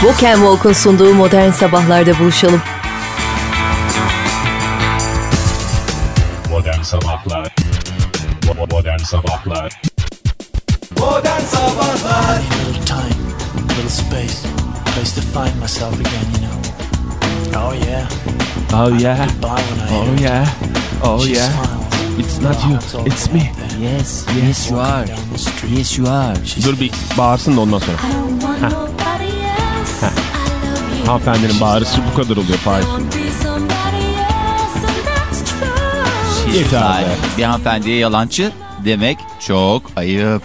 Walk and Walk'un sunduğu Modern Sabahlar'da buluşalım. Modern Sabahlar Modern Sabahlar Modern Sabahlar little time, little space, place to find myself again, you know. Oh yeah, Oh yeah. when I Oh yeah. Oh yeah. It's not you. It's me. Yes, yes you are. Yes you are. Dur bir bağırsın da ondan sonra. Hanımefendinin bağırışı bu kadar oluyor Fahir. Yeter. Bir hanımefendiye yalancı demek çok ayıp.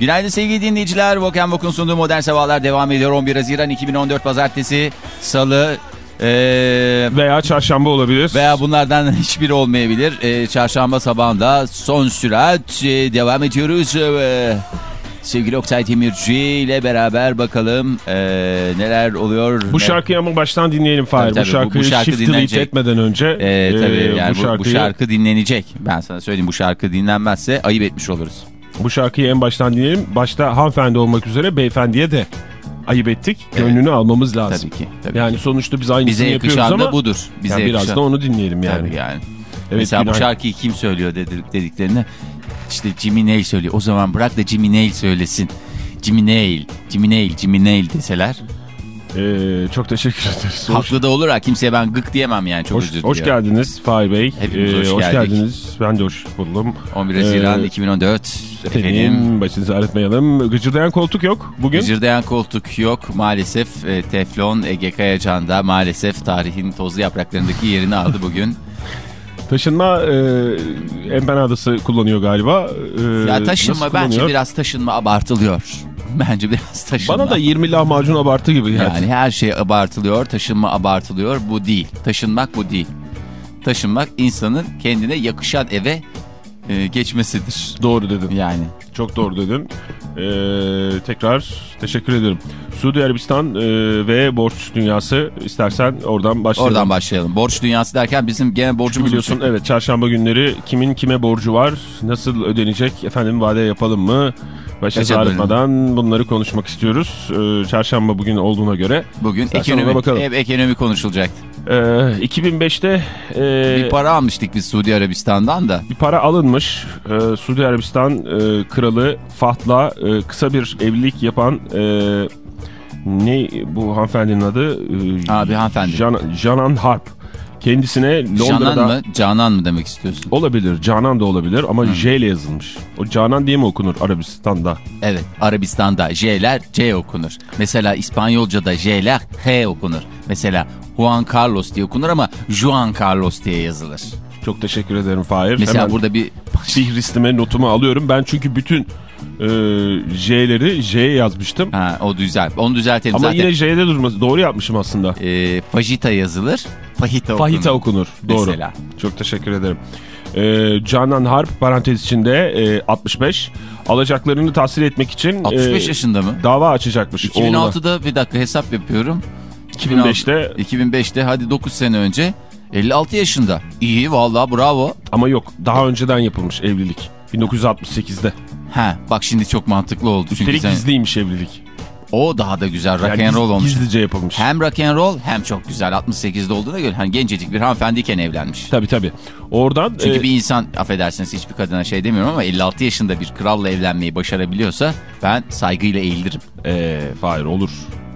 Günaydın sevgili dinleyiciler. Voken Vok'un sunduğu Modern Sabahlar devam ediyor. 11 Haziran 2014 Pazartesi, Salı ee, Veya çarşamba olabilir. veya bunlardan hiçbiri olmayabilir. Ee, çarşamba sabahında son sürat ee, devam ediyoruz. Ee, sevgili Oktay Demirci ile beraber bakalım ee, neler oluyor. Bu ne- şarkıyı ama baştan dinleyelim Fahir. Bu bu- şarkıyı bu şarkı shift etmeden önce. Ee, tabii e, yani bu, bu şarkıyı, şarkı dinlenecek. Ben sana söyleyeyim bu şarkı dinlenmezse ayıp etmiş oluruz. bu şarkıyı en baştan dinleyelim. Başta hanımefendi olmak üzere beyefendiye de ayıp ettik. Gönlünü almamız lazım. Tabii ki. Tabii Yani ki. sonuçta biz aynısını Bize yapıyoruz ama da budur. Bize yani biraz da onu dinleyelim yani. Tabii yani. Evet, Mesela bu günaydın. şarkıyı kim söylüyor dedi- dediklerinde işte Jimmy Nail söylüyor. O zaman bırak da Jimmy Nail söylesin. Jimmy Nail, Jimmy Nail, Jimmy Nail deseler. Ee, çok teşekkür ederiz. Hoş, Haklı da olur ha. Kimseye ben gık diyemem yani. Çok hoş, özür hoş geldiniz Fahir Bey. Ee, Hepimiz hoş geldik. geldiniz. Ben de hoş buldum. 11 Haziran Ee, 2014. Efendim. Efendim başınızı ağrıtmayalım. Gıcırdayan koltuk yok bugün. Gıcırdayan koltuk yok maalesef. E, teflon Ege Kayacan da maalesef tarihin tozlu yapraklarındaki yerini aldı bugün. Taşınma e, empanadası kullanıyor galiba. E, ya taşınma bence biraz taşınma abartılıyor. Bence biraz taşınma. Bana da 20 lahmacun abartı gibi geldi. Yani her şey abartılıyor, taşınma abartılıyor. Bu değil. Taşınmak bu değil. Taşınmak insanın kendine yakışan eve e, geçmesidir. Doğru dedin. Yani Çok doğru dedin. E, tekrar teşekkür ederim. Suudi Arabistan e, ve borç dünyası istersen oradan başlayalım. oradan başlayalım. Borç dünyası derken bizim gene borcumuz Biliyorsun evet çarşamba günleri kimin kime borcu var, nasıl ödenecek, efendim vade yapalım mı? Başınızı Kaça ağrıtmadan bunları konuşmak istiyoruz. Ee, çarşamba bugün olduğuna göre. Bugün ekonomi, bakalım. hep ekonomi konuşulacak. Ee, 2005'te e, Bir para almıştık biz Suudi Arabistan'dan da. bir para alınmış. Ee, Suudi Arabistan e, kralı Fahd'la e, kısa bir evlilik yapan e, ne bu hanımefendinin adı? Ha, bir hanımefendi. Can, Canan Harp. Kendisine Londra'da... Canan mı? Canan mı demek istiyorsun? Olabilir. Canan da olabilir ama J ile yazılmış. O Canan diye mi okunur Arabistan'da? Evet. Arabistan'da J'ler C okunur. Mesela İspanyolca'da J'ler H okunur. Mesela Juan Carlos diye okunur ama Juan Carlos diye yazılır. Çok teşekkür ederim Fahir. Mesela Hemen burada bir Fihristime notumu alıyorum. Ben çünkü bütün e, J'leri J'ye yazmıştım. ha, o güzel. Onu düzeltelim Ama zaten. yine J'de durması. Doğru yapmışım aslında. E, fajita yazılır. Fajita okunur. Fahita okunur. Doğru. Mesela. Çok teşekkür ederim. E, Canan Harp parantez içinde e, 65. Alacaklarını tahsil etmek için 65 e, yaşında mı? dava açacakmış. oğluna. 2006'da bir dakika hesap yapıyorum. 2005'te 2005'te hadi 9 sene önce 56 yaşında. İyi vallahi bravo. ama yok daha önceden yapılmış evlilik. 1968'de. Ha bak şimdi çok mantıklı oldu. Çünkü Üstelik sen, gizliymiş evlilik. o daha da güzel rock Yani and roll olmuş. Gizlice yapılmış. Hem rock and roll hem çok güzel 68'de olduğuna göre hani gencecik bir hanımefendiyken evlenmiş. Tabii tabii. Oradan Çünkü e, bir insan affedersiniz hiçbir kadına şey demiyorum ama 56 yaşında bir kralla evlenmeyi başarabiliyorsa ben saygıyla eğilirim. e, Fahir olur.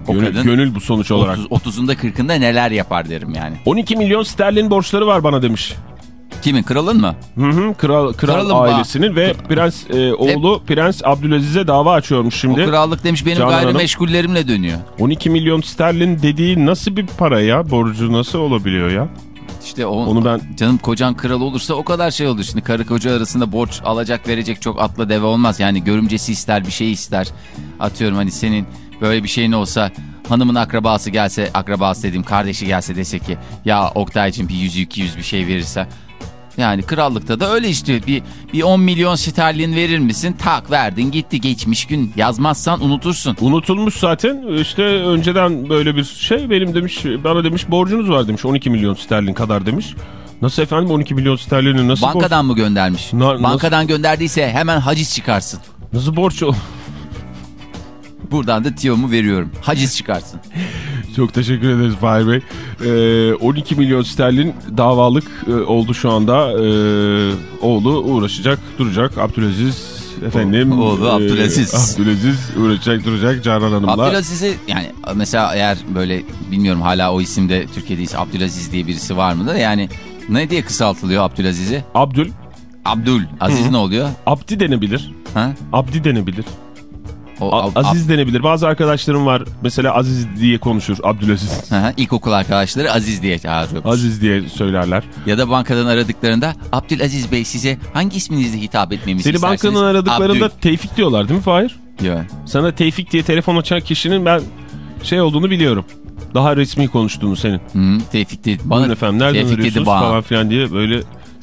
O Gönül, kadın- gönül bu sonuç olarak. 30, 30'unda 40'ında neler yapar derim yani. 12 milyon sterlin borçları var bana demiş. Kimin kralın mı? Hı hı, kral kral Kralım ailesinin ve prens e, oğlu Prens Abdülaziz'e dava açıyormuş O şimdi. krallık demiş benim Canan Hanım. gayrimeşgullerimle dönüyor. 12 milyon sterlin dediği nasıl bir para ya? Borcu nasıl olabiliyor ya? İşte o, Onu ben canım kocan kral olursa o kadar şey olur. Şimdi karı koca arasında borç alacak verecek çok atla deve olmaz. Yani görümcesi ister bir şey ister. Atıyorum hani senin böyle bir şeyin olsa hanımın akrabası gelse akrabası dediğim kardeşi gelse dese ki ya Oktay'cım bir yüz iki yüz bir şey verirse Yani krallıkta da öyle işte bir, bir 10 milyon sterlin verir misin? Tak verdin gitti geçmiş gün yazmazsan unutursun. Unutulmuş zaten işte önceden böyle bir şey benim demiş bana demiş borcunuz var demiş 12 milyon sterlin kadar demiş. Nasıl efendim 12 milyon sterlini nasıl borç? Bankadan mı göndermiş? Na- nasıl- Bankadan gönderdiyse hemen haciz çıkarsın. Nasıl borç? Buradan da tiyomu veriyorum. Haciz çıkarsın. Çok teşekkür ederiz Fahir Bey. Ee, 12 milyon sterlin davalık e, oldu şu anda. Ee, oğlu uğraşacak, duracak. Abdülaziz efendim. Oğlu e, Abdülaziz. Abdülaziz uğraşacak, duracak Canan Hanım'la. Abdülaziz'i yani mesela eğer böyle bilmiyorum hala o isimde Türkiye'de Abdülaziz diye birisi var mı da yani ne diye kısaltılıyor Abdülaziz'i? Abdül, Abdül. Aziz ne oluyor? Abdi denebilir. Ha? Abdi denebilir. O, A- Ab- Aziz denebilir. Bazı arkadaşlarım var. Mesela Aziz diye konuşur Abdülaziz. Hı, İlkokul arkadaşları Aziz diye çağırıyor. Aziz diye söylerler. Ya da bankadan aradıklarında Abdülaziz Bey size hangi isminizle hitap etmemizi Seni istersiniz? bankanın aradıklarında Abdül Tevfik diyorlar değil mi Fahir? diyor. Sana Tevfik diye telefon açan kişinin ben şey olduğunu biliyorum. Daha resmi konuştuğunu senin. Hı, Tevfik dedi. Bana, Bana efendim nereden Tevfik arıyorsunuz bana. falan filan diye böyle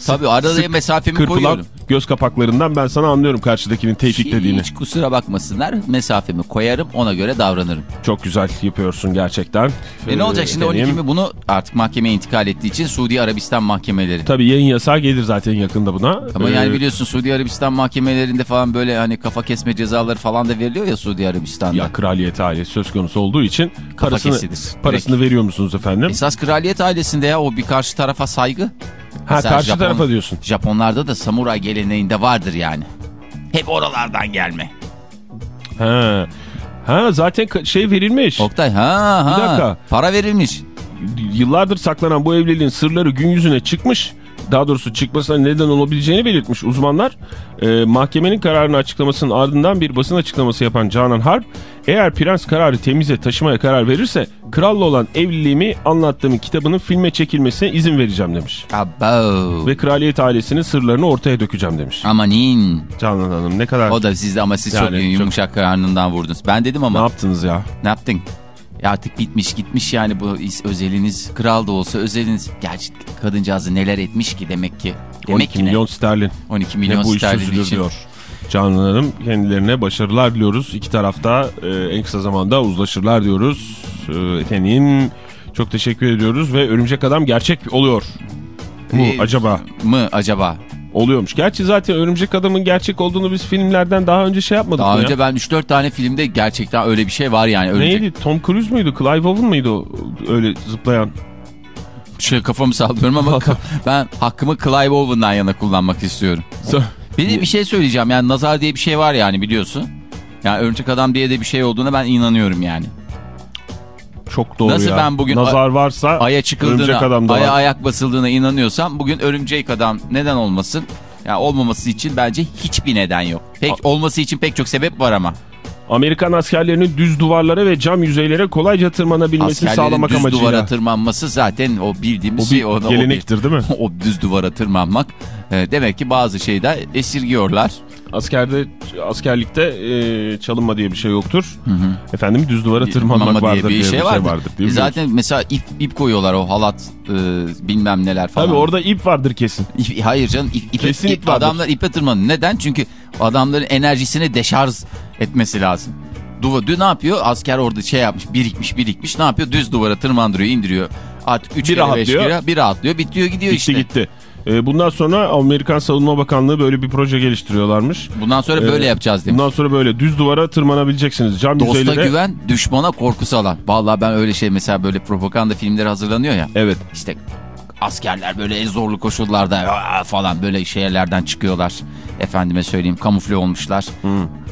Tabii arada sık mesafemi kırpılan koyuyorum. göz kapaklarından ben sana anlıyorum karşıdakinin Tevfik dediğini. Hiç kusura bakmasınlar. Mesafemi koyarım ona göre davranırım. Çok güzel yapıyorsun gerçekten. Ve ne olacak şimdi Efendim, 12 mi bunu artık mahkemeye intikal ettiği için Suudi Arabistan mahkemeleri. Tabii yayın yasağı gelir zaten yakında buna. Ama Ee, yani biliyorsun Suudi Arabistan mahkemelerinde falan böyle hani kafa kesme cezaları falan da veriliyor ya Suudi Arabistan'da. Ya kraliyet ailesi söz konusu olduğu için Kafa parasını, kesilir. parasını veriyor musunuz efendim? Esas kraliyet ailesinde ya o bir karşı tarafa saygı. Ha Mesela karşı Japon- tarafa diyorsun. Japonlarda da samuray geleneğinde vardır yani. Hep oralardan gelme. Ha. Ha zaten şey verilmiş. Oktay ha ha. Bir dakika. Para verilmiş. Yıllardır saklanan bu evliliğin sırları gün yüzüne çıkmış. Daha doğrusu çıkmasına neden olabileceğini belirtmiş uzmanlar. Ee, mahkemenin kararını açıklamasının ardından bir basın açıklaması yapan Canan Harp, eğer prens kararı temize taşımaya karar verirse kralla olan evliliğimi anlattığım kitabının filme çekilmesine izin vereceğim demiş. Abo. Ve kraliyet ailesinin sırlarını ortaya dökeceğim demiş. Amanin. Canan Hanım ne kadar O da sizde ama siz Yani çok çok- yumuşak karnından vurdunuz. Ben dedim ne ama yaptınız ya? ne yaptın? Ya artık bitmiş gitmiş yani bu özeliniz. Kral da olsa özeliniz. Gerçi kadıncağızı neler etmiş ki demek ki. Demek 12 ki ne? milyon sterlin. 12 Ne milyon bu iş sterlin için. diyor. Canan Hanım kendilerine başarılar diliyoruz. İki tarafta e, en kısa zamanda uzlaşırlar diyoruz. E, efendim çok teşekkür ediyoruz ve Örümcek Adam gerçek oluyor. Mu Ee, acaba? Mı acaba? Oluyormuş. Gerçi zaten Örümcek Adam'ın gerçek olduğunu biz filmlerden daha önce şey yapmadık Daha önce ya? ben 3-4 tane filmde gerçekten öyle bir şey var yani. Ölecek. Neydi? Tom Cruise muydu? Clive Owen mıydı öyle zıplayan? Şöyle kafamı sallıyorum ama ben hakkımı Clive Owen'dan yana kullanmak istiyorum. Bir de bir şey söyleyeceğim yani nazar diye bir şey var yani biliyorsun. Yani örümcek adam diye de bir şey olduğuna ben inanıyorum yani. Çok doğru Nasıl ya. ben bugün Nazar varsa Aya Örümcek çıkıldığına, Adam'da aya var. ayak basıldığına inanıyorsam bugün örümcek adam neden olmasın? Yani olmaması için bence hiçbir neden yok. Pek olması için pek çok sebep var ama. Amerikan askerlerinin düz duvarlara ve cam yüzeylere kolayca tırmanabilmesini Askerlerin sağlamak düz amacıyla. duvara tırmanması zaten o bildiğimiz O bir şey. O, o gelenektir değil mi? o düz duvara tırmanmak. e, demek ki bazı şeyden esirgiyorlar. Askerde askerlikte e, çalınma diye bir şey yoktur. Efendim düz duvara tırmanmak Mama vardır diye bir şey vardır. vardır. diye E, Zaten mesela ip, ip koyuyorlar o halat e, bilmem neler falan. Tabii orada ip vardır kesin. İp- hayır canım ip, ipe- Kesin ip- ip vardır. adamlar ipe tırmanıyor. Neden? Çünkü adamların enerjisini deşarj etmesi lazım. Duva, dün ne yapıyor? Asker orada şey yapmış birikmiş birikmiş ne yapıyor? Düz duvara tırmandırıyor indiriyor. Artık 3 Bir kere 5 rahatlıyor. kere bir rahatlıyor bitiyor gidiyor Gitti işte. gitti. E, bundan sonra Amerikan Savunma Bakanlığı böyle bir proje geliştiriyorlarmış. Bundan sonra böyle yapacağız demiş. Bundan sonra böyle düz duvara tırmanabileceksiniz. Cam Dosta yüzeylere. güven, düşmana korku salan. Vallahi ben öyle şey mesela böyle propaganda filmleri hazırlanıyor ya. Evet. İşte askerler böyle en zorlu koşullarda falan böyle şeylerden çıkıyorlar. Efendime söyleyeyim kamufle olmuşlar.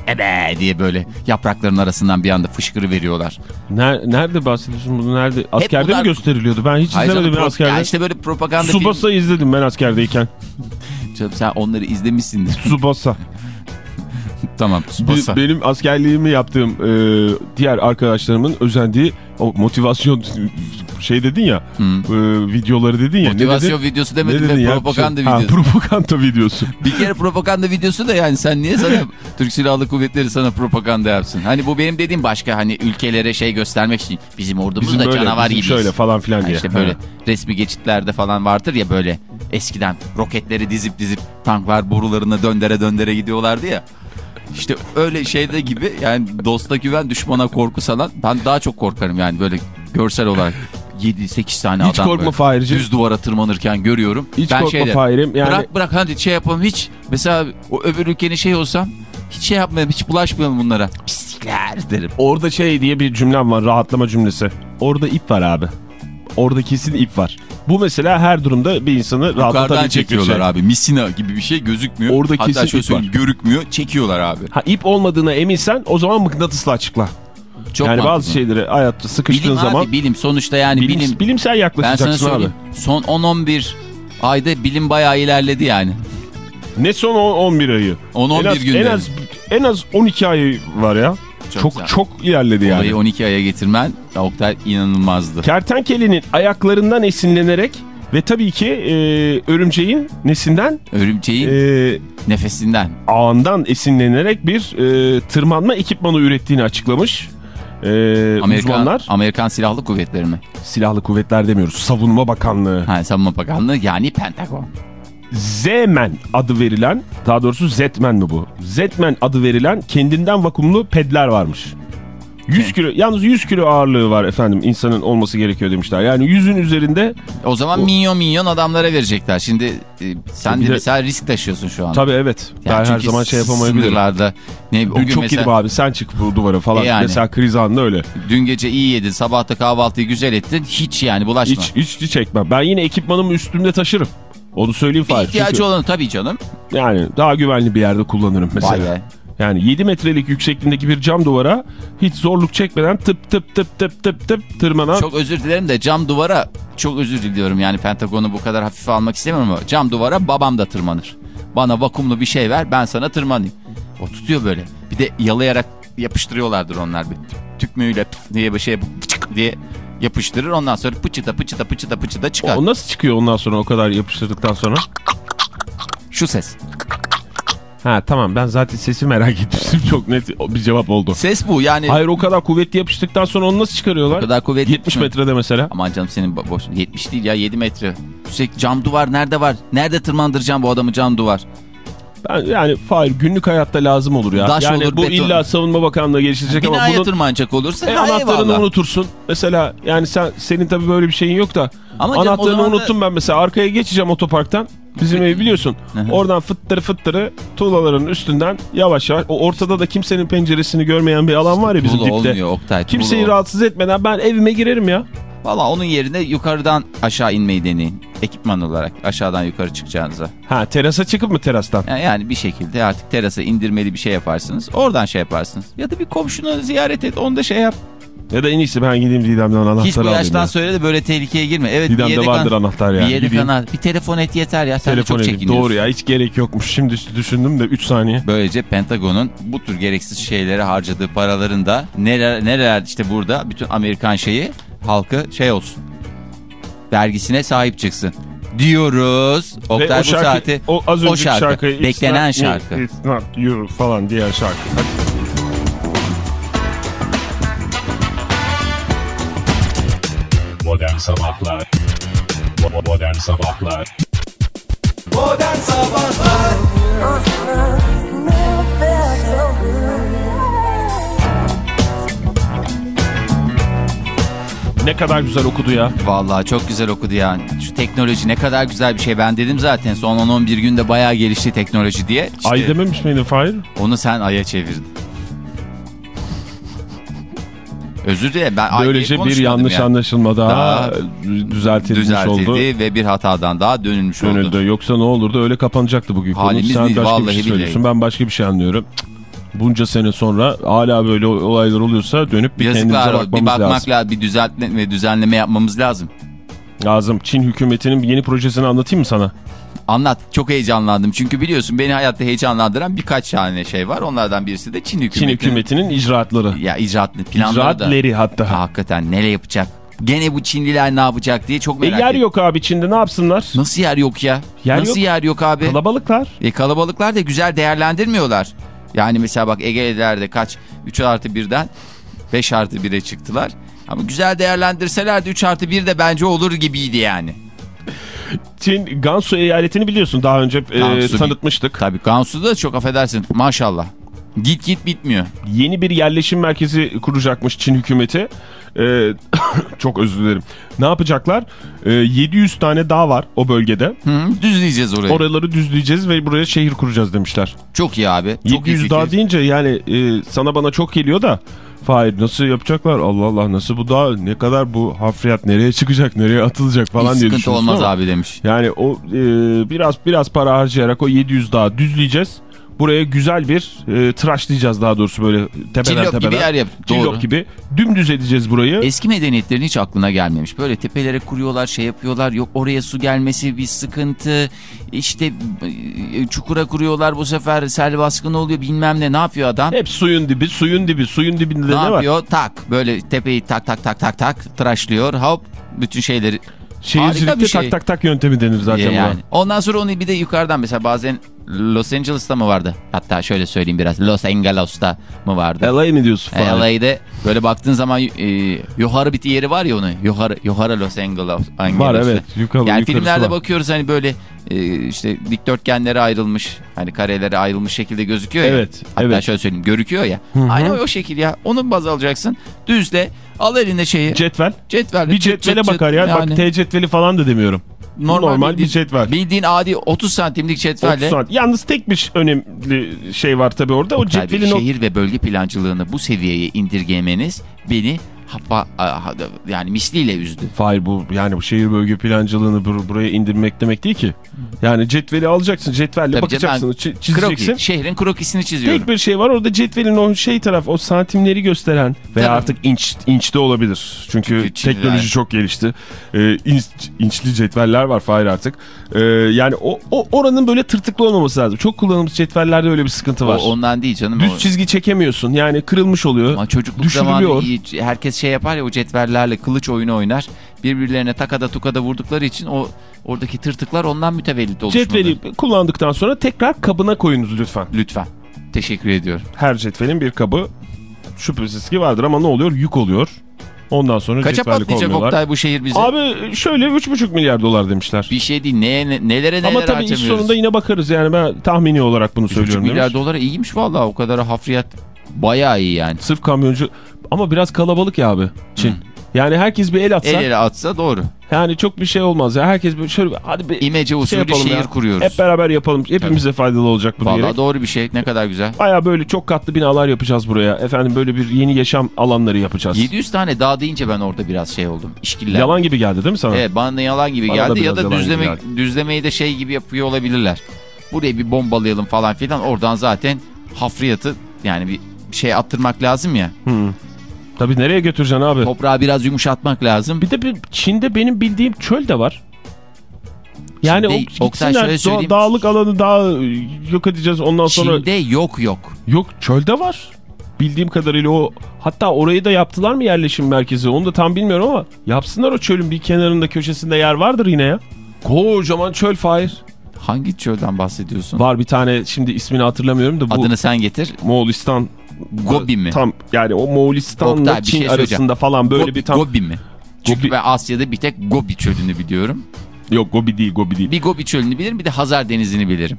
Ebe diye böyle yaprakların arasından bir anda fışkırı veriyorlar. Ner- nerede bahsediyorsun bunu? Nerede? Askerde bunlar- mi gösteriliyordu? Ben hiç Hayır izlemedim canım, ben askerde. Ya işte böyle propaganda film. Subasa izledim ben askerdeyken. Canım sen onları izlemişsindir. Subasa. tamam. Subasa. benim askerliğimi yaptığım e, diğer arkadaşlarımın özendiği o motivasyon şey dedin ya e, videoları dedin ya. Motivasyon ne videosu dedin? demedim Ne dedin de ya? propaganda Ha, videosu. propaganda videosu. Bir kere propaganda videosu da yani sen niye sana Türk Silahlı Kuvvetleri sana propaganda yapsın? Hani bu benim dediğim başka hani ülkelere şey göstermek için bizim ordumuz Bizim da böyle, canavar gibiyiz. şöyle falan filan Ha diye. işte böyle Ha. resmi geçitlerde falan vardır ya böyle eskiden roketleri dizip dizip tanklar borularına döndere döndere gidiyorlardı ya. İşte öyle şeyde gibi yani dosta güven düşmana korku salan ben daha çok korkarım yani böyle görsel olarak 7-8 tane Hiç adam korkma böyle Fahir'cim. düz duvara tırmanırken görüyorum. Hiç ben korkma şeyde, Fahir'im. Yani Bırak bırak hadi şey yapalım hiç mesela o öbür ülkenin şey olsam hiç şey yapmayalım hiç bulaşmayalım bunlara. Pislikler derim. Orada şey diye bir cümlem var rahatlama cümlesi. Orada ip var abi. Orada kesin ip var. Bu mesela her durumda bir insanı rahatlatabilecek bir çekiyorlar şey. abi. Misina gibi bir şey gözükmüyor. Orada Hatta kesin şöyle söyleyeyim, görükmüyor. Çekiyorlar abi. Ha ip olmadığına eminsen o zaman mıknatısla açıkla. Çok yani mantıklı. bazı şeyleri hayatta sıkıştığın Bilim zaman abi bilim. Sonuçta yani bilim, bilim. bilimsel yaklaşacaksın abi. Son 10-11 ayda bilim bayağı ilerledi yani. Ne son on- 11 ayı? 10-11 en az, günde. En az, en az 12 ay var ya. Çok Çok güzel. çok, ilerledi yani. Olayı 12 aya getirmen Oktay inanılmazdı. Kertenkelenin ayaklarından esinlenerek ve tabii ki e, örümceğin nesinden Örümceğin e, nefesinden. ağından esinlenerek bir e, tırmanma ekipmanı ürettiğini açıklamış. E, Amerikan, uzmanlar Amerikan Silahlı Kuvvetleri mi? silahlı kuvvetler demiyoruz savunma bakanlığı Ha, Savunma Bakanlığı yani Pentagon. Z-Man adı verilen daha doğrusu Z-Man mi bu? Z-Man adı verilen kendinden vakumlu pedler varmış. 100 kilo yalnız 100 kilo ağırlığı var efendim insanın olması gerekiyor demişler. Yani 100'ün üzerinde O zaman O- milyon milyon adamlara verecekler. Şimdi e, sen de de- mesela risk taşıyorsun şu an. tabii evet ben her zaman şey yapamayabilirim. Sınırlarda. Ne, o Dün gün çok mesela, yedim abi sen çık bu duvara falan. E yani. Mesela kriz anında öyle. Dün gece iyi yedin. Sabahta kahvaltıyı güzel ettin. Hiç yani bulaşma. Hiç, hiç, hiç çekmem. Ben yine ekipmanımı üstümde taşırım. Onu söyleyeyim Fahir. ihtiyacı Çünkü olanı tabii canım. Yani daha güvenli bir yerde kullanırım mesela. Vay be. Yani 7 metrelik yüksekliğindeki bir cam duvara hiç zorluk çekmeden tıp tıp tıp tıp tıp tıp tırmanan Çok özür dilerim de cam duvara çok özür diliyorum. Yani Pentagon'u bu kadar hafife almak istemiyorum ama cam duvara babam da tırmanır. Bana vakumlu bir şey ver ben sana tırmanayım. O tutuyor böyle. Bir de yalayarak yapıştırıyorlardır onlar bir. Tükmüğüyle diye bir şey diye yapıştırır. Ondan sonra pıçıta pıçıta pıçıta pıçıta çıkar. O nasıl çıkıyor ondan sonra o kadar yapıştırdıktan sonra? Şu ses. Ha tamam ben zaten sesi merak etmiştim. Çok net bir cevap oldu. Ses bu yani. Hayır o kadar kuvvetli yapıştıktan sonra onu nasıl çıkarıyorlar? O kadar kuvvetli 70 mi? metrede mesela. Aman canım senin bo- boş. 70 değil ya 7 metre. Sürekli cam duvar nerede var? Nerede tırmandıracağım bu adamı cam duvar? Ben, yani Fahir günlük hayatta lazım olur ya. Daş yani olur, bu beton. illa savunma bakanlığı geliştirecek ama Binaya bunun tırmanacak olursa e, anahtarını eyvallah. unutursun. Mesela yani sen senin tabii böyle bir şeyin yok da Ama canım, anahtarını da- unuttum ben mesela arkaya geçeceğim otoparktan. Bizim evi biliyorsun. Oradan fıttırı fıttırı tuğlaların üstünden yavaş yavaş o ortada da kimsenin penceresini görmeyen bir alan var ya bizim Tuğla dipte. olmuyor Oktay. Kimseyi ol- rahatsız etmeden ben evime girerim ya. Valla onun yerine yukarıdan aşağı inmeyi deneyin. Ekipman olarak aşağıdan yukarı çıkacağınıza. Ha terasa çıkıp mı terastan? Yani, yani bir şekilde artık terasa indirmeli bir şey yaparsınız. Oradan şey yaparsınız. Ya da bir komşunu ziyaret et onu da şey yap. Ya da en iyisi ben gideyim Didem'den anahtarı Hiç bu alayım. yaştan ya. sonra da böyle tehlikeye girme. Evet bir Didem'de yedek, vardır an- anahtar bir yani. yedek Gideyim, ana- bir telefon et yeter ya. Sen de telefon çok çekiniyorsun. Doğru ya hiç gerek yokmuş. Şimdi düşündüm de 3 saniye. Böylece Pentagon'un bu tür gereksiz şeylere harcadığı paraların da neler, nereler işte burada bütün Amerikan şeyi halkı şey olsun. Vergisine sahip çıksın. Diyoruz. Oktay Ve bu saati o az önceki şarkı, şarkı. It's beklenen not me, şarkı. It's not you falan diğer şarkı. Hadi. Modern Sabahlar Modern Sabahlar Modern Sabahlar Ne kadar güzel okudu ya. Vallahi çok güzel okudu yani. Şu teknoloji ne kadar güzel bir şey. Ben dedim zaten son 10-11 günde bayağı gelişti teknoloji diye. İşte Ay dememiş miydin Fahir? Onu sen aya çevirdin. Özür dilerim ben Böylece bir yanlış yani. anlaşılma daha, Daha düzeltilmiş Düzeltildi oldu. ve bir hatadan daha dönülmüş oldu. Dönüldü. Yoksa ne olurdu öyle kapanacaktı bugün. Halimiz Sen değil, başka bir şey söylüyorsun ben başka bir şey anlıyorum. Cık. Bunca sene sonra hala böyle olaylar oluyorsa dönüp bir kendimize Yazıklar bakmamız bir bakmak lazım. lazım. Bir düzeltme ve düzenleme yapmamız lazım. Lazım. Çin hükümetinin yeni projesini anlatayım mı sana? Anlat. Çok heyecanlandım. Çünkü biliyorsun beni hayatta heyecanlandıran birkaç tane şey var. Onlardan birisi de Çin Çin hükümetinin. hükümetinin icraatları. Ya icraatlı planları da. İcraatleri hatta. Ha, hakikaten nereye yapacak? Gene bu Çinliler ne yapacak diye çok E, merak yer ettim. yok abi Çin'de ne yapsınlar? Nasıl yer yok ya? Yer Nasıl yok. yer yok abi? Kalabalıklar. E kalabalıklar da güzel değerlendirmiyorlar. Yani mesela bak Ege'lerde kaç 3 artı 1'den 5 artı 1'e çıktılar. Ama güzel değerlendirselerdi 3 artı 1 de bence olur gibiydi yani. Çin Gansu eyaletini biliyorsun daha önce e, Gansu tanıtmıştık. Tabii Gansu'da da çok affedersin maşallah. Git git bitmiyor. Yeni bir yerleşim merkezi kuracakmış Çin hükümeti. E, çok özür dilerim. Ne yapacaklar? E, 700 tane dağ var o bölgede. Hı, düzleyeceğiz orayı. Oraları düzleyeceğiz ve buraya şehir kuracağız demişler. çok iyi abi. Çok iyi 700 fikir. dağ deyince yani e, sana bana çok geliyor da Fahir nasıl yapacaklar? Allah Allah nasıl bu daha ne kadar bu hafriyat nereye çıkacak nereye atılacak falan Hiç diye sıkıntı olmaz ama abi demiş. Yani o e, biraz biraz para harcayarak o 700 daha düzleyeceğiz. Buraya güzel bir e, tıraşlayacağız daha doğrusu böyle tepeden Cillop tepeden. gibi yer yap. Cillop Doğru. gibi dümdüz edeceğiz burayı. Eski medeniyetlerin hiç aklına gelmemiş. Böyle tepelere kuruyorlar, şey yapıyorlar. Yok oraya su gelmesi bir sıkıntı. İşte e, çukura kuruyorlar bu sefer sel baskını oluyor bilmem ne. Ne yapıyor adam? Hep suyun dibi, suyun dibi, suyun dibinde ne ne, var? yapıyor? Tak böyle tepeyi tak tak tak tak tak tıraşlıyor. Hop bütün şeyleri Şehircilikte şey. tak tak tak yöntemi denir zaten yani. buna. Ondan sonra onu bir de yukarıdan mesela bazen Los Angeles'ta mı vardı? Hatta şöyle söyleyeyim biraz Los Angeles'ta mı vardı? LA mi diyorsun Fahir? LA'de böyle baktığın zaman e, yukarı bir yeri var ya onun. Yukarı, yukarı Los Angeles. Var evet. Yukarı, Yani filmlerde var. bakıyoruz hani böyle e, işte dikdörtgenlere ayrılmış hani karelere ayrılmış şekilde gözüküyor ya. Evet, Hatta evet. şöyle söyleyeyim görüküyor ya. hı. Aynen o şekil ya. Onu baz alacaksın. Düzle al elinde şeyi. Cetvel. Cetvel. Bir cetvele bakar ya. Bak T cetveli falan da demiyorum. Normal, bir bildiğin- cetvel. Bildiğin adi 30 santimlik 30 cetvelle. saat. Yalnız tek bir önemli şey var tabii orada. O Tabii cetvelin o şehir ve bölge plancılığını bu seviyeye indirgemeniz beni hapa, a- yani misliyle üzdü. Fahir bu yani bu şehir bölge plancılığını bur- buraya indirmek demek değil ki. Yani cetveli alacaksın, cetvelle Tabii bakacaksın, canım, çizeceksin. Kroki, şehrin krokisini çiziyorum. Tek bir şey var orada cetvelin o şey taraf o santimleri gösteren veya Tabii. artık inç inçte olabilir. Çünkü, Çünkü teknoloji çok gelişti. Ee, inç, inçli cetveller var Fahir artık. Ee, yani o, o oranın böyle tırtıklı olmaması lazım. Çok kullanılmış cetvellerde öyle bir sıkıntı O, var. ondan değil canım. Düz o- çizgi çekemiyorsun. Yani kırılmış oluyor. Ama çocukluk zamanı iyi. herkes şey yapar ya o cetvellerle kılıç oyunu oynar. Birbirlerine takada tukada vurdukları için o oradaki tırtıklar ondan mütevellit oluşmalı. Cetveli kullandıktan sonra tekrar kabına koyunuz lütfen. Lütfen. Teşekkür ediyorum. Her cetvelin bir kabı şüphesiz ki vardır ama ne oluyor? Yük oluyor. Ondan sonra Kaça patlayacak. Oktay bu şehir bize? Abi şöyle 3,5 milyar dolar demişler. bir şey değil. Neye, ne- nelere neler Ama tabii iş sonunda yine bakarız yani ben tahmini olarak bunu 3,5 söylüyorum milyar demiş. dolara iyiymiş vallahi o kadar hafriyat bayağı iyi yani. Sırf kamyoncu ama biraz kalabalık ya abi Çin. Yani herkes bir el atsa El ele atsa doğru. yani çok bir şey olmaz ya. Herkes böyle şöyle bir- hadi bir İmece şey usulü yapalım şehir ya. kuruyoruz. Hep beraber yapalım. Hepimize faydalı olacak bu Vallahi doğru bir şey. Ne kadar güzel. Baya böyle çok katlı binalar yapacağız buraya. Efendim böyle bir yeni yaşam alanları yapacağız. 700 tane dağ deyince ben orada biraz şey oldum. İşkiller. Yalan gibi geldi değil mi sana? Evet bana da yalan gibi Bana da geldi ya da yalan gibi düzleme, geldi. düzlemeyi de şey gibi yapıyor olabilirler. Burayı bir bombalayalım falan filan oradan zaten hafriyatı yani bir şey attırmak lazım ya. Tabii nereye götüreceksin abi? Toprağı biraz yumuşatmak lazım. Bir de Çin'de benim bildiğim çöl de var. Yani Çin'de- o gitsinler şöyle söyleyeyim. dağlık alanı daha yok edeceğiz ondan sonra. Çin'de yok yok. Yok çölde var. Bildiğim kadarıyla o hatta orayı da yaptılar mı yerleşim merkezi onu da tam bilmiyorum ama yapsınlar o çölün bir kenarında köşesinde yer vardır yine ya. Kocaman çöl Fahir. Hangi çölden bahsediyorsun? Var bir tane şimdi ismini hatırlamıyorum da bu Adını sen getir. Moğolistan Gobi mi? Tam yani o Moğolistan'la Çin şey arasında falan böyle Gobi, bir tam Gobi mi? Çünkü Gobi- ben Asya'da bir tek Gobi çölünü biliyorum. yok Gobi değil Gobi değil. Bir Gobi çölünü bilirim bir de Hazar denizini bilirim.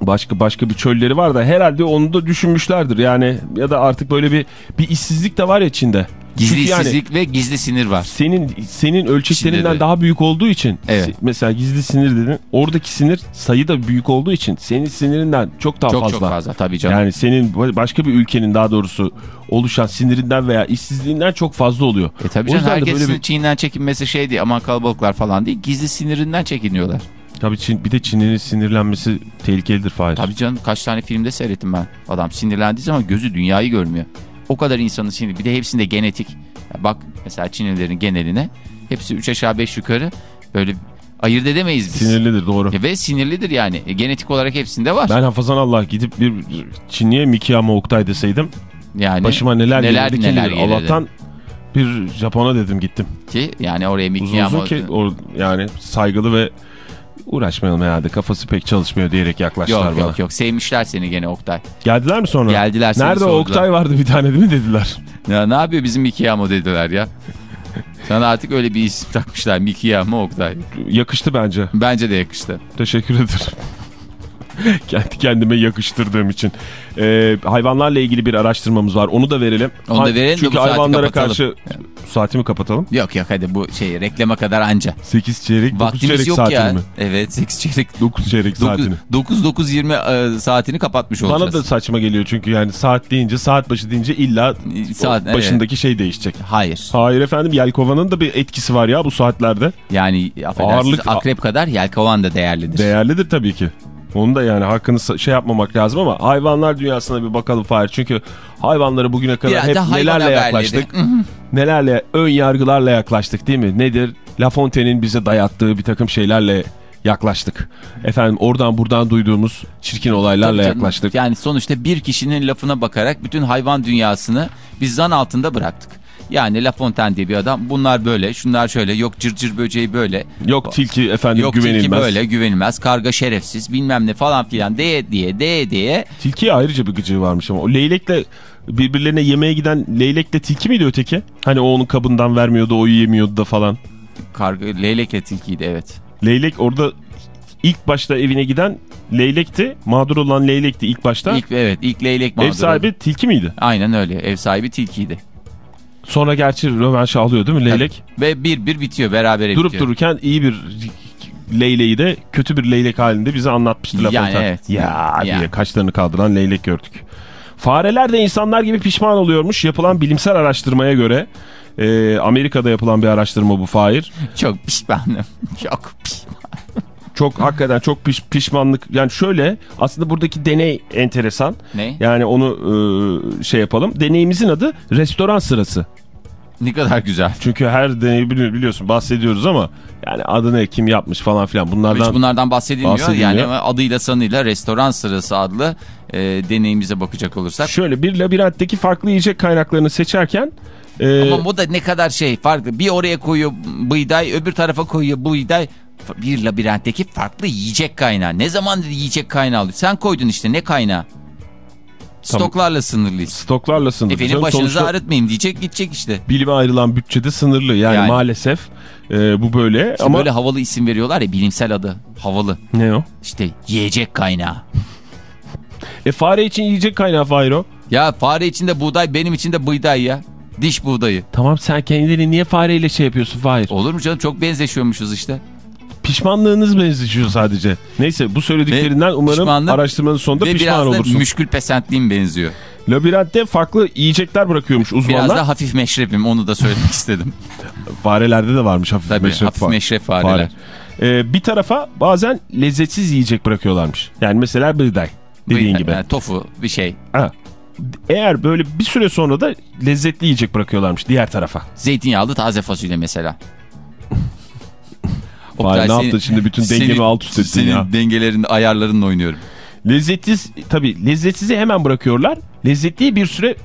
Başka başka bir çölleri var da herhalde onu da düşünmüşlerdir yani ya da artık böyle bir bir işsizlik de var ya Çin'de. Gizli Çünkü yani işsizlik ve gizli sinir var. senin senin ölçeklerinden daha büyük olduğu için Evet. se- mesela gizli sinir dedin oradaki sinir sayı da büyük olduğu için senin sinirinden çok daha Çok fazla. çok fazla tabii canım. Yani senin başka bir ülkenin daha doğrusu oluşan sinirinden veya işsizliğinden çok fazla oluyor. E tabii canım herkesin böyle bir- Çin'den çekinmesi şey değil aman kalabalıklar falan değil. Gizli sinirinden çekiniyorlar. Tabii Çin, bir de Çin'in sinirlenmesi tehlikelidir Fahir. Tabii canım kaç tane filmde seyrettim ben. Adam sinirlendiği zaman gözü dünyayı görmüyor. O kadar insanın sinir. Bir de hepsinde genetik. Bak mesela Çinlilerin geneline hepsi 3 aşağı 5 yukarı böyle ayırt edemeyiz biz. Sinirlidir doğru. E Ve sinirlidir yani. E, genetik olarak hepsinde var. Ben hafazan Allah gidip bir Çinli'ye Mikiyama Oktay deseydim yani başıma neler, neler gelirdi neler gelirdi. Allah'tan bir Japona dedim gittim. ki yani oraya Uzun Mickey uzun ama ki o, yani saygılı ve uğraşmayalım herhalde kafası pek çalışmıyor diyerek yaklaştılar yok bana. yok yok sevmişler seni gene Oktay. Geldiler mi sonra? Geldiler seni Nerede o sordular. Oktay vardı bir tane değil mi dediler. Ya ne yapıyor bizim Mikiyamo dediler ya. Sana artık öyle bir isim takmışlar Mikiyamo Oktay. Yakıştı bence. Bence de yakıştı. Teşekkür ederim. Kendi kendime yakıştırdığım için. Ee, hayvanlarla ilgili bir araştırmamız var. Onu da verelim. Onu da verelim Çünkü hayvanlara kapatalım. karşı saatimi kapatalım. Yok yok hadi bu şey reklama kadar anca. 8 çeyrek 9 Vaktimiz çeyrek yok saatini ya. mi? Evet 8 çeyrek. 9 çeyrek saatini. 9 9 20 e, saatini kapatmış Bana olacağız. da saçma geliyor çünkü yani saat deyince saat başı deyince illa Saat, o başındaki şey değişecek. Hayır. Hayır efendim Yelkova'nın da bir etkisi var ya bu saatlerde. Yani affedersiniz Ağırlık- akrep kadar yelkovan da değerlidir. Değerlidir tabii ki. Onu da yani hakkını şey yapmamak lazım ama hayvanlar dünyasına bir bakalım Fahir. Çünkü hayvanları bugüne kadar Biraz hep nelerle yaklaştık. nelerle ön yargılarla yaklaştık değil mi? Nedir? La Fontaine'in bize dayattığı bir takım şeylerle yaklaştık. Efendim oradan buradan duyduğumuz çirkin olaylarla Tabii canım. yaklaştık. Yani sonuçta bir kişinin lafına bakarak bütün hayvan dünyasını biz zan altında bıraktık. Yani La Fontaine diye bir adam bunlar böyle şunlar şöyle yok cırcır böceği böyle. Yok tilki efendim Yok güvenilmez. tilki böyle güvenilmez karga şerefsiz bilmem ne falan filan diye diye diye diye. Tilkiye ayrıca bir gıcığı varmış ama o leylekle birbirlerine yemeğe giden leylekle tilki miydi öteki? Hani o onun kabından vermiyordu, o yemiyordu da falan. Karga leylekle tilkiydi evet. Leylek orada ilk başta evine giden leylekti. Mağdur olan leylekti ilk başta. İlk evet ilk leylek mağduru. Ev sahibi tilki miydi? Aynen öyle ev sahibi tilkiydi. Sonra gerçi rövanşı alıyor değil mi leylek? Ve bir bir bitiyor beraber Durup bitiyor. dururken iyi bir leyleği de kötü bir leylek halinde bize anlatmıştı. La Yani Fontaine. evet. Ya Ya. diye kaşlarını kaldıran leylek gördük. Fareler de insanlar gibi pişman oluyormuş. Yapılan bilimsel araştırmaya göre e, Amerika'da yapılan bir araştırma bu Fahir. Çok pişmanım. Çok pişman. Çok hakikaten çok piş, pişmanlık. Yani şöyle aslında buradaki deney enteresan. Ne? Yani onu e, şey yapalım. Deneyimizin adı restoran sırası. Ne kadar güzel. Çünkü her deneyi bili- biliyorsun bahsediyoruz ama yani adı ne kim yapmış falan filan bunlardan Hiç bunlardan bahsedilmiyor. bahsedilmiyor. Yani adıyla sanıyla restoran sırası adlı e, deneyimize bakacak olursak. şöyle bir labirentteki farklı yiyecek kaynaklarını seçerken e, Ama bu da ne kadar şey farklı. Bir oraya koyuyor buğday, öbür tarafa koyuyor buğday. Bir labirentteki farklı yiyecek kaynağı. Ne zaman yiyecek kaynağı? Sen koydun işte ne kaynağı? Stoklarla sınırlıyız. stoklarla sınırlı. Efendim başınızı sonuçta ağrıtmayayım diyecek gidecek işte. Bilime ayrılan bütçede sınırlı yani, Yani. maalesef e, bu böyle İşte ama böyle havalı isim veriyorlar ya bilimsel adı. Havalı. ne o? İşte yiyecek kaynağı. E fare için yiyecek kaynağı Fahiro. Ya fare içinde buğday benim için de buğday ya. Diş buğdayı. Tamam sen kendini niye fareyle şey yapıyorsun Fahir? Olur mu canım çok benzeşiyormuşuz işte. Pişmanlığınız benziyor sadece. Neyse bu söylediklerinden Ve umarım araştırmanın sonunda Ve pişman biraz da olursun. müşkül pesentliğim benziyor. Labirentte farklı yiyecekler bırakıyormuş Biraz uzmanlar. da hafif meşrepim onu da söylemek istedim. Farelerde de varmış hafif Tabii meşrep hafif meşrep fareler. fare. Ee, bir tarafa bazen lezzetsiz yiyecek bırakıyorlarmış. Yani mesela bıday dediğin gibi. yani tofu bir şey. Ha. Eğer böyle bir süre sonra da lezzetli yiyecek bırakıyorlarmış diğer tarafa. Zeytinyağlı taze fasulye mesela. Fare ne senin- yaptın şimdi bütün dengemi senin- alt üst ettin Senin ya. dengelerin ayarlarınla oynuyorum. Lezzetsiz tabii lezzetsizi hemen bırakıyorlar. Lezzetliyi bir süre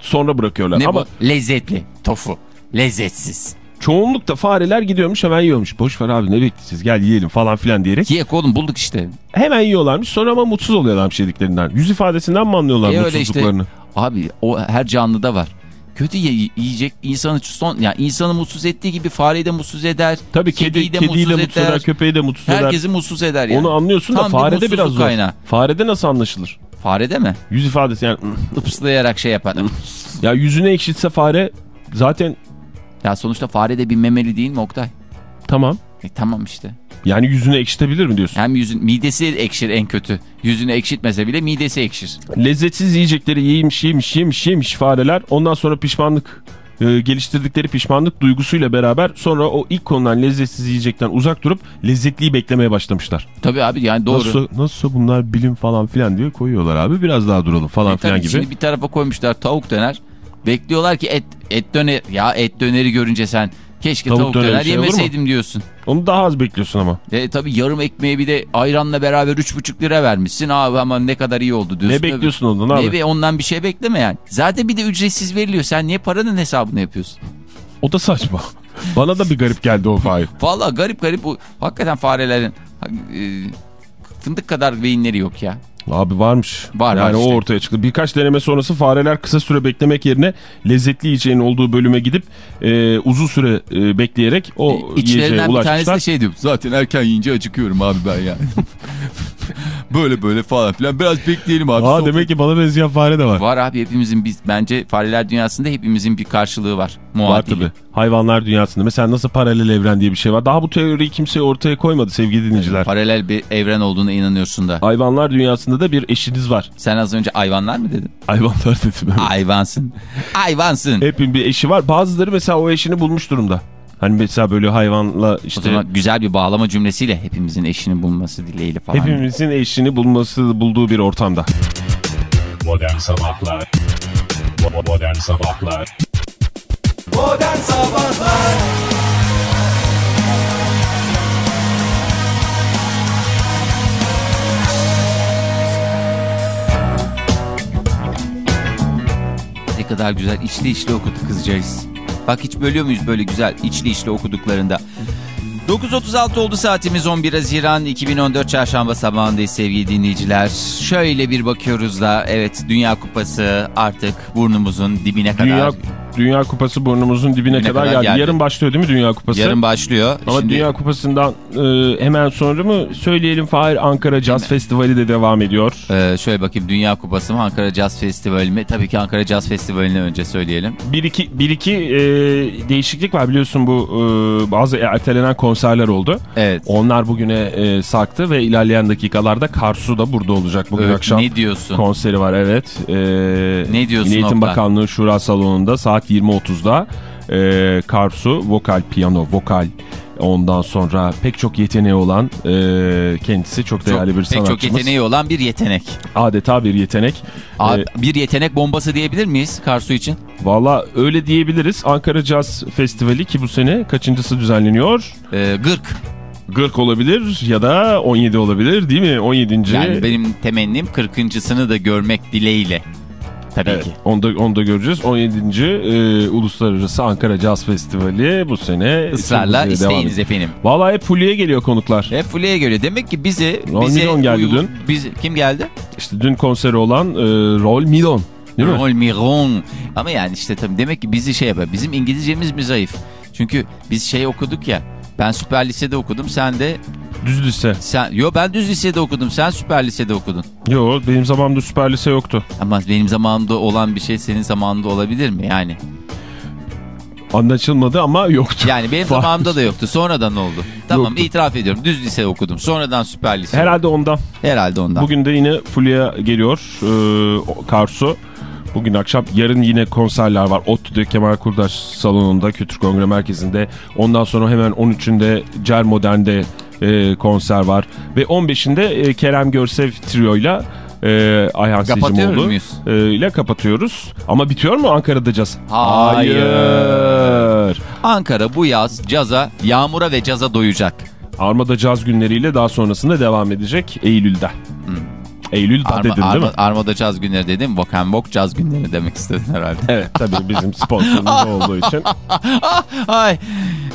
sonra bırakıyorlar. Ne Ama bu? Lezzetli. Tofu. Lezzetsiz. çoğunlukta fareler gidiyormuş hemen yiyormuş. Boş ver abi ne bekleyeceğiz gel yiyelim falan filan diyerek. Yiyek oğlum bulduk işte. Hemen yiyorlarmış sonra ama mutsuz oluyorlarmış yediklerinden. Yüz ifadesinden mi anlıyorlar E öyle işte. mutsuzluklarını? Abi o her canlıda var. Kötü ye- yiyecek insanı son ya insanı mutsuz ettiği gibi fareyi de mutsuz eder. Tabii kedi, kediyi de kediyi de mutsuz mutsuz eder, köpeği de mutsuz eder. Herkesi mutsuz eder yani. Onu anlıyorsun da Tam bir farede mutsuzluk biraz zor. kaynağı. Farede nasıl anlaşılır? Farede mi? Yüz ifadesi yani Ipslayarak şey yapar. ya yüzüne ekşitse fare zaten ya sonuçta fare de bir memeli değil mi Oktay? tamam. E tamam işte. Yani yüzüne ekşitebilir mi diyorsun? Hem yüzün midesi ekşir en kötü. Yüzünü ekşitmese bile midesi ekşir. Lezzetsiz yiyecekleri yemiş yemiş yemiş yemiş fareler. Ondan sonra pişmanlık e, geliştirdikleri pişmanlık duygusuyla beraber sonra o ilk konulan lezzetsiz yiyecekten uzak durup lezzetliyi beklemeye başlamışlar. Tabii abi yani doğru. Nasıl, nasılsa bunlar bilim falan filan diye koyuyorlar abi. Biraz daha duralım falan E filan gibi. Şimdi bir tarafa koymuşlar tavuk döner. Bekliyorlar ki et et döner ya et döneri görünce sen keşke Tavuk tavuk, döner döner, şey yemeseydim diyorsun. Onu daha az bekliyorsun ama. E tabii yarım ekmeği bir de ayranla beraber 3,5 lira vermişsin. Abi ama ne kadar iyi oldu diyorsun. Ne bekliyorsun ondan abi? Ne ondan bir şey bekleme yani. Zaten bir de ücretsiz veriliyor. Sen niye paranın hesabını yapıyorsun? O da saçma. Bana da bir garip geldi o Fahir. Vallahi garip garip hakikaten farelerin e, fındık kadar beyinleri yok ya. Abi varmış. Var, yani var o işte. ortaya çıktı. Birkaç deneme sonrası fareler kısa süre beklemek yerine lezzetli yiyeceğin olduğu bölüme gidip e, uzun süre e, bekleyerek o yiyeceğe İçlerinden bir tanesi ulaşmışlar. de şey diyor. Zaten erken yiyince acıkıyorum abi ben yani. böyle böyle falan filan. Biraz bekleyelim abi. Aa demek ki bana benzeyen fare de var. Var abi hepimizin biz bence fareler dünyasında hepimizin bir karşılığı var. Var Muadili. tabii. Hayvanlar dünyasında. Mesela nasıl paralel evren diye bir şey var. Daha bu teoriyi kimse ortaya koymadı sevgili dinleyiciler. Paralel bir evren olduğuna inanıyorsun da. Hayvanlar dünyasında da bir eşiniz var. Sen az önce hayvanlar mı dedin? Hayvanlar dedim. evet. Hayvansın. Hayvansın. Hepin bir eşi var. Bazıları mesela o eşini bulmuş durumda. Hani mesela böyle hayvanla O işte zaman güzel bir bağlama cümlesiyle hepimizin eşini bulması dileğiyle falan. hepimizin eşini bulması bulduğu bir ortamda. Modern Sabahlar Modern Sabahlar Modern Sabahlar Ne kadar güzel içli içli okudu kızcağız. Bak hiç bölüyor muyuz böyle güzel içli içli okuduklarında. 9.36 oldu saatimiz 11 Haziran 2014 Çarşamba sabahındayız sevgili dinleyiciler. Şöyle bir bakıyoruz da evet Dünya Kupası artık burnumuzun dibine kadar. Dünya Kupası burnumuzun dibine kadar, kadar geldi. geldi. Yarın başlıyor değil mi Dünya Kupası? Yarın başlıyor. Ama Şimdi Dünya Kupası'ndan e, hemen sonra mı söyleyelim Fahir Ankara Jazz Festivali de devam ediyor. e, şöyle bakayım Dünya Kupası mı Ankara Jazz Festivali mi? Tabii ki Ankara Jazz Festivali'ni önce söyleyelim. Bir iki, bir iki e, değişiklik var biliyorsun bu e, bazı ertelenen konserler oldu. Evet. Onlar bugüne e, sarktı ve ilerleyen dakikalarda Karsu da burada olacak bugün Ö- akşam. ne diyorsun? Konseri var evet. E, Ne diyorsun Milli Eğitim Oktay? Bakanlığı Şura Salonu'nda saat 20.30'da e, Karsu vokal, piyano, vokal ondan sonra pek çok yeteneği olan e, kendisi çok Çok, değerli bir pek sanatçımız. çok yeteneği olan bir yetenek. Adeta bir yetenek. Abi, E, bir yetenek bombası diyebilir miyiz Karsu için? Valla öyle diyebiliriz. Ankara Jazz Festivali ki bu sene kaçıncısı düzenleniyor? Ee, gırk. 40 olabilir ya da 17 olabilir değil mi? 17. Yani benim temennim 40.sını da görmek dileğiyle. Tabii Evet, ki. onu da, onu da göreceğiz. 17. e, Uluslararası Ankara Jazz Festivali bu sene. Israrla isteyiniz efendim. Valla hep Fulya'ya geliyor konuklar. Hep Fulya'ya göre. Demek ki bizi... Rol bize Milon geldi dün. Bizi, kim geldi? İşte dün konseri olan e, Rol Milon. Değil mi? Rol Miron. Ama yani işte tabii demek ki bizi şey yapar. Bizim İngilizcemiz mi zayıf? Çünkü biz şey okuduk ya. Ben süper lisede okudum. Sen de... Düz lise. sen Yo ben düz lisede okudum. Sen süper lisede okudun. Yo benim zamanımda süper lise yoktu. Ama benim zamanımda olan bir şey senin zamanında olabilir mi? Yani Anlaşılmadı ama yoktu. yani benim Var. zamanımda da yoktu. Sonradan oldu. Tamam Yoktu. itiraf ediyorum. Düz lise okudum. Sonradan süper lise. Herhalde ondan. Herhalde ondan. Bugün de yine Fulya geliyor. Ee, Karsu. Bugün akşam yarın yine konserler var. ODTÜ'de Kemal Kurdaş Salonu'nda Kültür Kongre Merkezi'nde. Ondan sonra hemen 13'ünde Cer Modern'de e, konser var. Ve 15'inde e, Kerem Görsev Trio'yla e, Ayhan Secimoğlu e, ile kapatıyoruz. Ama bitiyor mu Ankara'da caz? Hayır. Hayır. Ankara bu yaz caza, yağmura ve caza doyacak. Armada Caz günleriyle daha sonrasında devam edecek Eylül'de. Eylül'de Arma, dedin değil arma, mi? Armada caz günleri dedim. Vokenbok caz günleri demek istedin herhalde. Evet tabii bizim sponsorumuz olduğu için. Ay.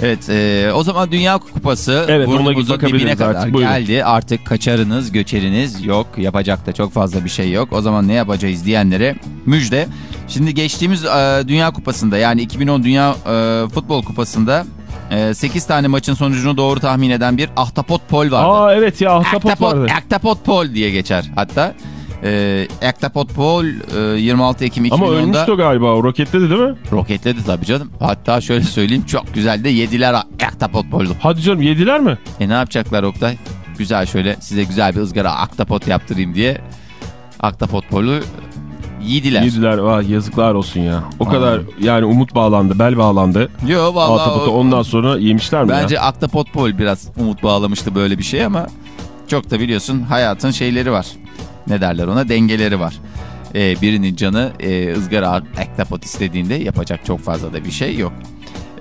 Evet e, o zaman Dünya Kupası Evet, burnumuzun dibine kadar artık, buyurun. geldi. Artık kaçarınız göçeriniz yok. Yapacak da çok fazla bir şey yok. O zaman ne yapacağız diyenlere müjde. Şimdi geçtiğimiz e, Dünya Kupası'nda yani 2010 Dünya e, Futbol Kupası'nda e, 8 tane maçın sonucunu doğru tahmin eden bir ahtapot pol vardı. Aa evet ya ahtapot vardı. Aktapot Pol diye geçer hatta. Ee, Aktapot Pol e, 26 Ekim 2010'da Ama ölmüştü galiba o roketledi değil mi? roketledi tabii canım. Hatta şöyle söyleyeyim çok güzel de yediler Aktapot Pol'u. Hadi canım yediler mi? E ne yapacaklar Oktay? Güzel şöyle size güzel bir ızgara Aktapot yaptırayım diye Aktapot Pol'u yediler. Yediler. Vah, yazıklar olsun ya. O kadar yani umut bağlandı, bel bağlandı. Yo vallahi Ahtapotu o- ondan sonra yemişler mi Bence ya? Aktapot Pol biraz umut bağlamıştı böyle bir şey ama çok da biliyorsun hayatın şeyleri var. Ne derler ona dengeleri var. Ee, birinin canı e, ızgara aktapot istediğinde yapacak çok fazla da bir şey yok.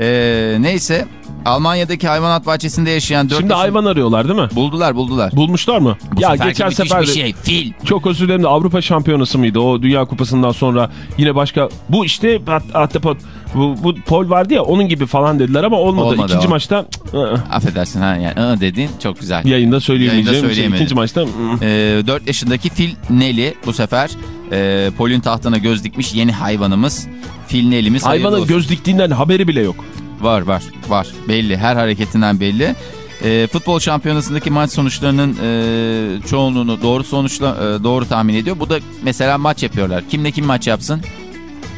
Ee, neyse Almanya'daki hayvanat bahçesinde yaşayan 4 Şimdi hayvan arıyorlar değil mi? buldular buldular. Bulmuşlar mı? Bu ya geçen sefer bir şey fil. çok özür dilerim de Avrupa Şampiyonası mıydı? O Dünya Kupası'ndan sonra yine başka bu işte ahtapot bu, bu pol vardı ya onun gibi falan dediler ama olmadı. Olmadı İkinci o. maçta cık, ı, Affedersin ha yani ı dediğin çok güzel. yayında söyleyemeyeceğim şey. İkinci maçta ı. Ee, 4 yaşındaki Fil Neli bu sefer e, Pol'ün tahtına göz dikmiş yeni hayvanımız. Fil Neli'miz hayvanın göz diktiğinden haberi bile yok. Var var var belli her hareketinden belli. E, futbol şampiyonasındaki maç sonuçlarının e, çoğunluğunu doğru sonuçla e, doğru tahmin ediyor. Bu da mesela maç yapıyorlar. Kimle kim maç yapsın?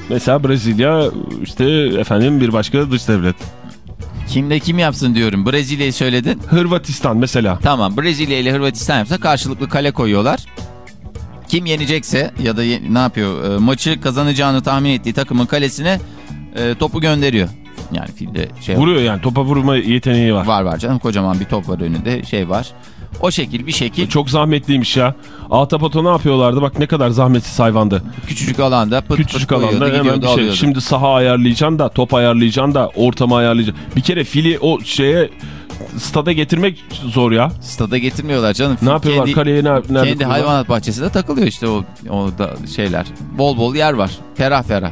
Mesela Brezilya işte efendim bir başka dış devlet. Kimle kim yapsın diyorum. Brezilya'yı söyledin. Hırvatistan mesela. Tamam Brezilya ile Hırvatistan yapsa karşılıklı kale koyuyorlar. Kim yenecekse ya da ye- ne yapıyor e, maçı kazanacağını tahmin ettiği takımın kalesine e, topu gönderiyor. Yani filde şey Vuruyor yani topa vurma yeteneği var. var var canım kocaman bir top var önünde şey var. O şekil bir şekil Çok zahmetliymiş ya. Ahtapotu ne yapıyorlardı? Bak ne kadar zahmetsiz hayvandı. küçücük alanda pıt Küçücük pıt koyuyordu, alanda hemen gidiyordu, bir şey. alıyordu. Şimdi saha ayarlayacaksın da top ayarlayacaksın da ortamı ayarlayacaksın. Bir kere fili o şeye stada getirmek zor ya. Stada getirmiyorlar canım. Ne yapıyorlar? Kendi- Kaleye ne, nerede Kendi kuruyorlar? hayvanat bahçesinde takılıyor işte o, o da şeyler. Bol bol yer var. Ferah ferah.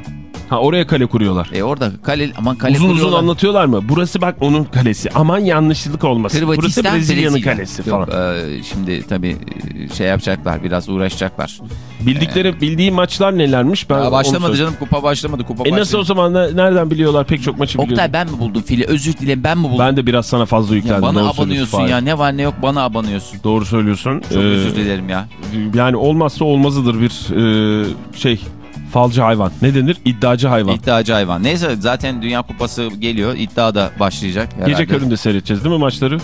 Ha oraya kale kuruyorlar. E orada kale aman kale uzun uzun kuruyorlar. anlatıyorlar mı? Burası bak onun kalesi. Aman yanlışlık olmasın. Burası Brezilya'nın Brezilya. kalesi falan. Yok, e, şimdi tabii e, şey yapacaklar biraz uğraşacaklar. Bildikleri bildiği maçlar nelermiş? Ben Ya başlamadı canım kupa başlamadı kupa E nasıl o zaman ne- nereden biliyorlar pek çok maçı biliyorlar. Oktay ben mi buldum fili özür dilerim ben mi buldum? Ben de biraz sana fazla Ya yüklendim. bana Doğru abanıyorsun ya ne var ne yok bana abanıyorsun. Doğru söylüyorsun. Çok Ee, özür dilerim ya. Yani olmazsa olmazıdır bir e, şey falcı hayvan. Ne denir? İddiacı hayvan. İddiacı hayvan. Neyse zaten Dünya Kupası geliyor. İddia da başlayacak. herhalde. Gece köründe seyredeceğiz değil mi maçları?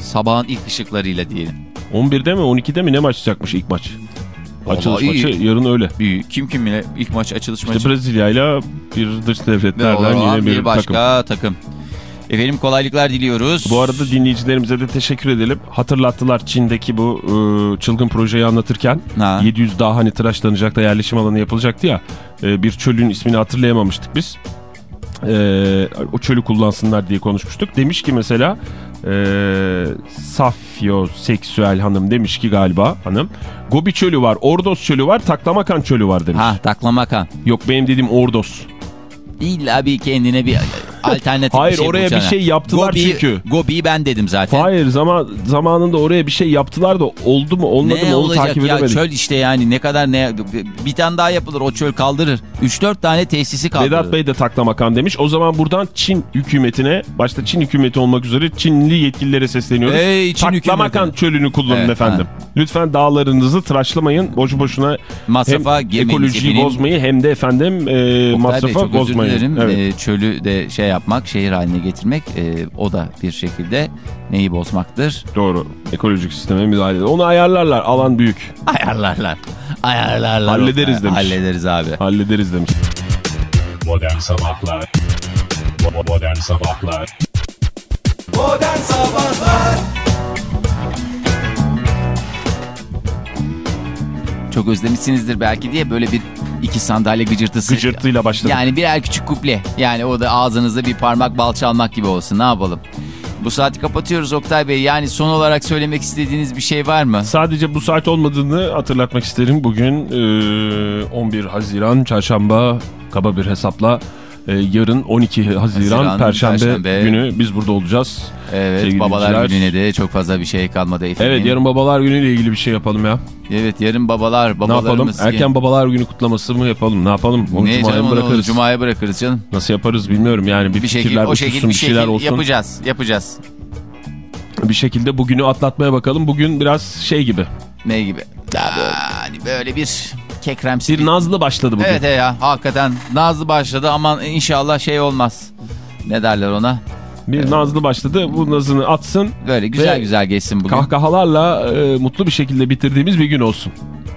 Sabahın ilk ışıklarıyla diyelim. 11'de mi 12'de mi ne başlayacakmış ilk maç? Açılış iyi. maçı yarın öyle. Büyük. Kim kiminle ilk maç açılış İşte maçı. Brezilya ile bir dış devletlerden yine bir, bir, başka takım. takım. Efendim kolaylıklar diliyoruz. Bu arada dinleyicilerimize de teşekkür edelim. Hatırlattılar Çin'deki bu e, çılgın projeyi anlatırken. Ha. 700 daha hani tıraşlanacak da yerleşim alanı yapılacaktı ya. E, bir çölün ismini hatırlayamamıştık biz. E, o çölü kullansınlar diye konuşmuştuk. Demiş ki mesela e, safyoseksüel hanım demiş ki galiba hanım. Gobi çölü var, Ordos çölü var, Taklamakan çölü var demiş. Ha taklamakan. Yok benim dediğim Ordos. İlla bir kendine bir alternatif Hayır, bir şey oraya bir şey yaptılar Gobi, çünkü. Gobi'yi ben dedim zaten. Hayır zaman zamanında oraya bir şey yaptılar da oldu mu olmadı Ne mı onu olacak takip ya edemedim. çöl işte yani ne kadar ne bir tane daha yapılır o çöl kaldırır. 3-4 tane tesisi kaldırır. Vedat Bey de taklamakan demiş. O zaman buradan Çin hükümetine, başta Çin hükümeti olmak üzere Çinli yetkililere sesleniyoruz. Ey Çin taklamakan hükümeti. çölünü kullanın Evet, efendim. Lütfen dağlarınızı tıraşlamayın. Boşu boşuna Masrafa hem ekolojiyi efendim. bozmayı hem de efendim e, Bey, masrafa dilerim. Evet. Ee, çölü de şey yapmak, şehir haline getirmek e, o da bir şekilde neyi bozmaktır? Doğru. Ekolojik sisteme müdahale edin. Onu ayarlarlar. Alan büyük. Ayarlarlar. Ayarlarlar. Hallederiz demiş. Hallederiz abi. Hallederiz demiş. Modern Sabahlar Modern Sabahlar Modern Sabahlar Çok özlemişsinizdir belki diye böyle bir iki sandalye gıcırtısı. Gıcırtıyla başladık. Yani birer küçük kuple. Yani o da ağzınızda bir parmak bal çalmak gibi olsun. Ne yapalım? Bu saati kapatıyoruz Oktay Bey. Yani son olarak söylemek istediğiniz bir şey var mı? Sadece bu saat olmadığını hatırlatmak isterim. Bugün e, 11 Haziran Çarşamba kaba bir hesapla e, yarın 12 Haziran, Haziran, Perşembe, Perşembe. günü biz burada olacağız. Evet babalar dinleyiciler. gününe de çok fazla bir şey kalmadı efendim. Evet yarın babalar günüyle ilgili bir şey yapalım ya. Evet yarın babalar Ne yapalım? babalarımız. Erken babalar günü kutlaması mı yapalım? Ne yapalım? Onu ne Cuma'ya canım mı onu bırakırız? Cuma'ya bırakırız canım. Nasıl yaparız bilmiyorum yani. Bir, Bir fikirler o şekilde uçuşsun, bir bir şeyler olsun. yapacağız. Yapacağız. Bir şekilde bugünü atlatmaya bakalım. Bugün biraz şey gibi. Ne gibi? Yani böyle bir kekremsi Bir nazlı başladı bugün. Evet ya hakikaten nazlı başladı ama inşallah şey olmaz. Ne derler ona? Bir nazlı başladı. Bu nazını atsın. Böyle güzel güzel geçsin bugün. Kahkahalarla e, mutlu bir şekilde bitirdiğimiz bir gün olsun.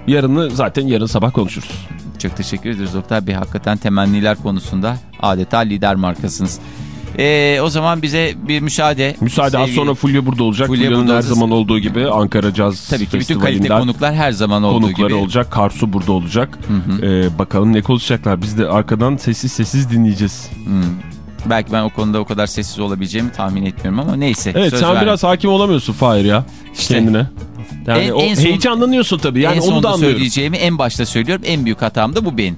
Yarını zaten yarın sabah konuşuruz. Çok teşekkür ederiz Doktor Bey. Hakikaten temenniler konusunda adeta lider markasınız. Ee, o zaman bize bir müsaade. Müsaade az Sevgili- sonra Fulya burada olacak. Fulya Fulya'nın her zaman olduğu gibi Ankara Caz Tabii ki bütün kalite konuklar her zaman olduğu konukları gibi. olacak. Karsu burada olacak. E, bakalım ne konuşacaklar. Biz de arkadan sessiz sessiz dinleyeceğiz. Hmm. Belki ben o konuda o kadar sessiz olabileceğimi tahmin etmiyorum ama neyse. Evet sen verdim. biraz hakim olamıyorsun Fahir ya İşte. kendine. Yani En- en son- heyecanlanıyorsun tabii. Yani en onu da anlıyorum. söyleyeceğimi en başta söylüyorum. En büyük hatam da bu benim.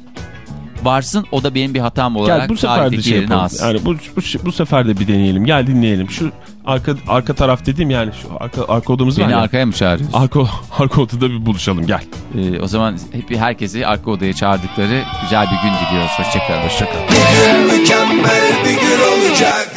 Varsın o da benim bir hatam olarak Gel bu sefer de şey yerini yapalım. alsın. Yani bu, bu, bu sefer de bir deneyelim. Gel dinleyelim. Şu arka arka taraf dediğim yani şu arka, arka odamız var Beni ya. arkaya mı çağırıyorsun? Arka, arka odada bir buluşalım gel. Ee, o zaman hep herkesi arka odaya çağırdıkları güzel bir gün diliyoruz. Hoşçakalın. Hoşçakalın. Mükemmel bir gün olacak